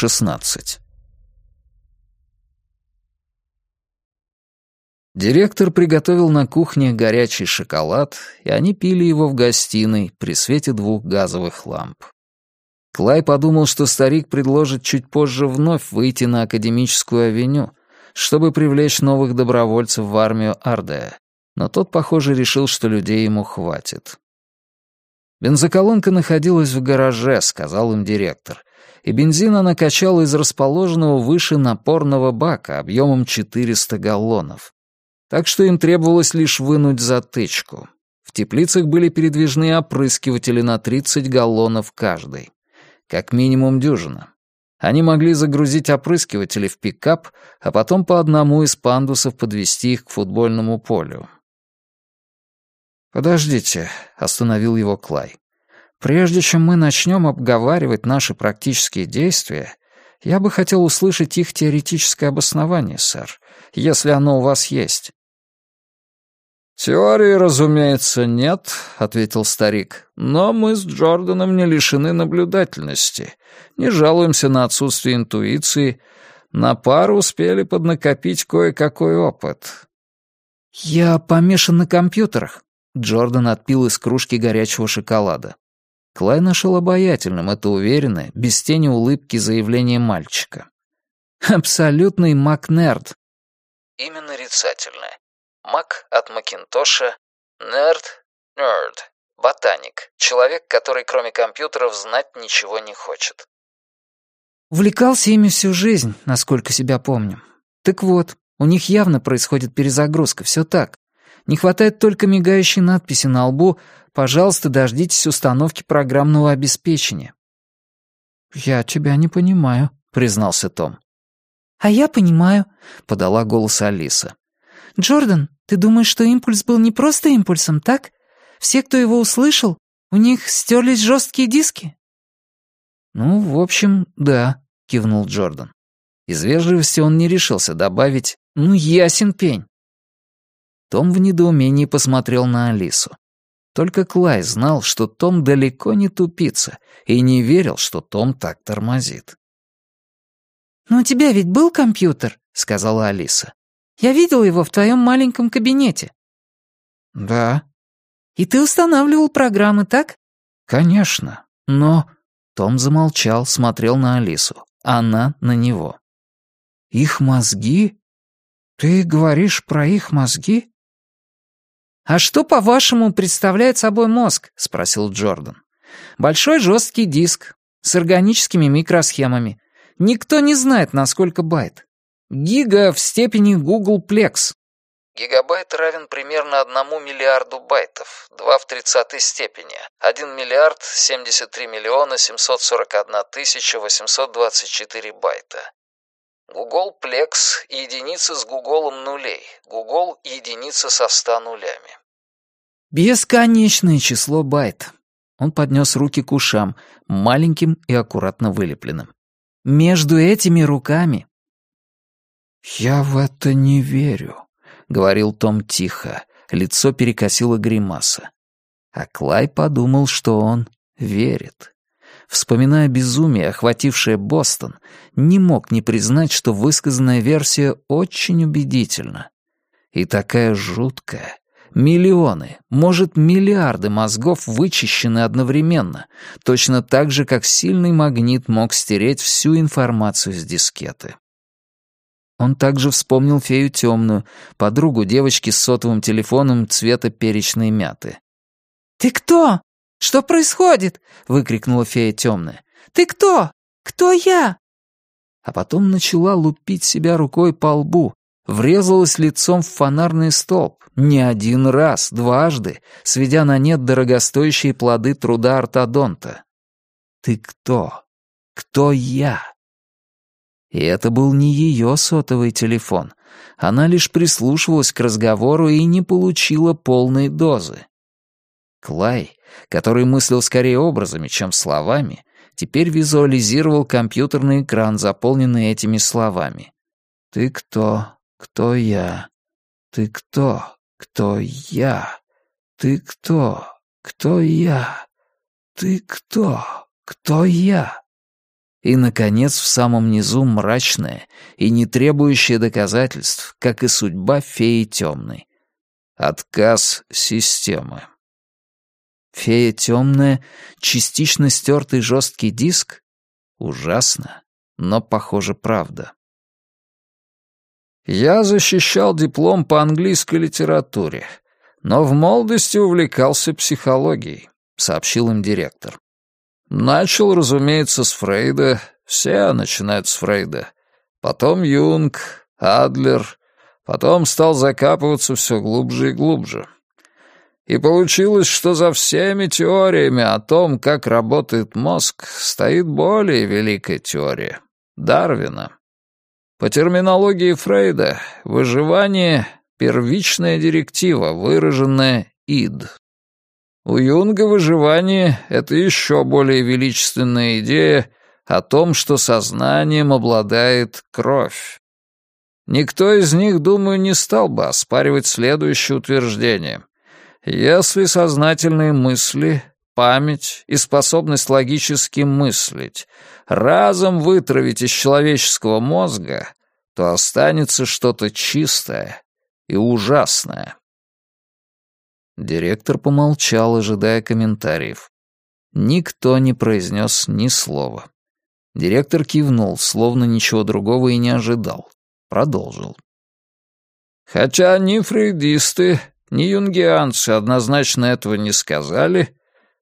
16. Директор приготовил на кухне горячий шоколад, и они пили его в гостиной при свете двух газовых ламп. Клай подумал, что старик предложит чуть позже вновь выйти на академическую авеню, чтобы привлечь новых добровольцев в армию Ардея, но тот, похоже, решил, что людей ему хватит. «Бензоколонка находилась в гараже», — сказал им директор, и бензин она качала из расположенного выше напорного бака объемом 400 галлонов. Так что им требовалось лишь вынуть затычку. В теплицах были передвижные опрыскиватели на 30 галлонов каждый. Как минимум дюжина. Они могли загрузить опрыскиватели в пикап, а потом по одному из пандусов подвести их к футбольному полю. «Подождите», — остановил его Клай. «Прежде чем мы начнем обговаривать наши практические действия, я бы хотел услышать их теоретическое обоснование, сэр, если оно у вас есть». «Теории, разумеется, нет», — ответил старик. «Но мы с Джорданом не лишены наблюдательности, не жалуемся на отсутствие интуиции, на пару успели поднакопить кое-какой опыт». «Я помешан на компьютерах», Джордан отпил из кружки горячего шоколада. Клай нашел обаятельным это уверенное, без тени улыбки заявление мальчика. «Абсолютный Макнерд». Имя нарицательное. Мак от Макинтоша, нерд, нерд, ботаник, человек, который кроме компьютеров знать ничего не хочет. Увлекался ими всю жизнь, насколько себя помню. Так вот, у них явно происходит перезагрузка, все так. Не хватает только мигающей надписи на лбу «Пожалуйста, дождитесь установки программного обеспечения». «Я тебя не понимаю», — признался Том. «А я понимаю», — подала голос Алиса. «Джордан, ты думаешь, что импульс был не просто импульсом, так? Все, кто его услышал, у них стерлись жесткие диски?» «Ну, в общем, да», — кивнул Джордан. Из вежливости он не решился добавить «ну, ясен пень». Том в недоумении посмотрел на Алису. Только Клай знал, что Том далеко не тупица, и не верил, что Том так тормозит. «Но у тебя ведь был компьютер», — сказала Алиса. «Я видел его в твоем маленьком кабинете». «Да». «И ты устанавливал программы, так?» «Конечно, но...» Том замолчал, смотрел на Алису. Она на него. «Их мозги? Ты говоришь про их мозги?» «А что, по-вашему, представляет собой мозг?» — спросил Джордан. «Большой жесткий диск с органическими микросхемами. Никто не знает, насколько байт. Гига в степени Google Plex». Гигабайт равен примерно одному миллиарду байтов, 2 в тридцатой степени, 1 миллиард 73 миллиона 741 тысяча 824 байта. Гуголплекс — единица с гуголом нулей, Гугол — единица со ста нулями. Бесконечное число байт. Он поднес руки к ушам, маленьким и аккуратно вылепленным. Между этими руками... «Я в это не верю», — говорил Том тихо. Лицо перекосило гримаса. А Клай подумал, что он верит. Вспоминая безумие, охватившее Бостон, не мог не признать, что высказанная версия очень убедительна. И такая жуткая, Миллионы, может, миллиарды мозгов вычищены одновременно, точно так же, как сильный магнит мог стереть всю информацию с дискеты. Он также вспомнил фею темную, подругу девочки с сотовым телефоном цвета перечной мяты. «Ты кто? Что происходит?» — выкрикнула фея темная. «Ты кто? Кто я?» А потом начала лупить себя рукой по лбу, врезалась лицом в фонарный столб, не один раз, дважды, сведя на нет дорогостоящие плоды труда ортодонта. «Ты кто? Кто я?» И это был не ее сотовый телефон. Она лишь прислушивалась к разговору и не получила полной дозы. Клай, который мыслил скорее образами, чем словами, теперь визуализировал компьютерный экран, заполненный этими словами. «Ты кто? Кто я? Ты кто? Кто я? Ты кто? Кто я? Ты кто? Кто я? И, наконец, в самом низу мрачное и не требующее доказательств, как и судьба феи темной. Отказ системы. Фея темная, частично стертый жесткий диск? Ужасно, но, похоже, правда. Я защищал диплом по английской литературе, но в молодости увлекался психологией, сообщил им директор. Начал, разумеется, с Фрейда, все начинают с Фрейда. Потом Юнг, Адлер, потом стал закапываться все глубже и глубже. И получилось, что за всеми теориями о том, как работает мозг, стоит более великая теория — Дарвина. По терминологии Фрейда, выживание — первичная директива, выраженная ид. У Юнга выживание — это еще более величественная идея о том, что сознанием обладает кровь. Никто из них, думаю, не стал бы оспаривать следующее утверждение. Если сознательные мысли, память и способность логически мыслить разом вытравить из человеческого мозга, то останется что-то чистое и ужасное. Директор помолчал, ожидая комментариев. Никто не произнес ни слова. Директор кивнул, словно ничего другого и не ожидал. Продолжил. Хотя ни фрейдисты, ни юнгианцы однозначно этого не сказали,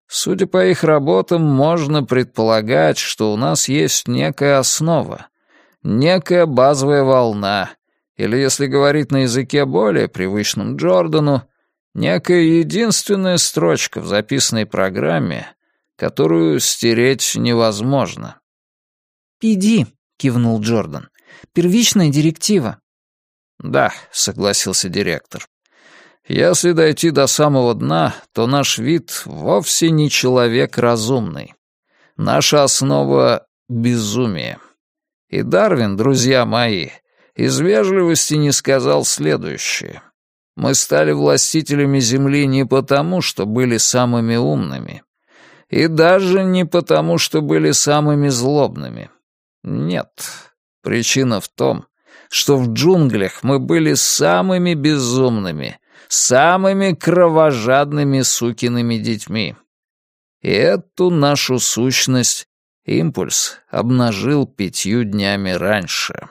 судя по их работам, можно предполагать, что у нас есть некая основа, некая базовая волна, или, если говорить на языке более привычном Джордану, некая единственная строчка в записанной программе, которую стереть невозможно. «Пиди», — кивнул Джордан. «Первичная директива». «Да», — согласился директор. Если дойти до самого дна, то наш вид вовсе не человек разумный. Наша основа — безумие. И Дарвин, друзья мои, из вежливости не сказал следующее. Мы стали властителями Земли не потому, что были самыми умными, и даже не потому, что были самыми злобными. Нет, причина в том, что в джунглях мы были самыми безумными — самыми кровожадными сукиными детьми. И эту нашу сущность импульс обнажил пятью днями раньше.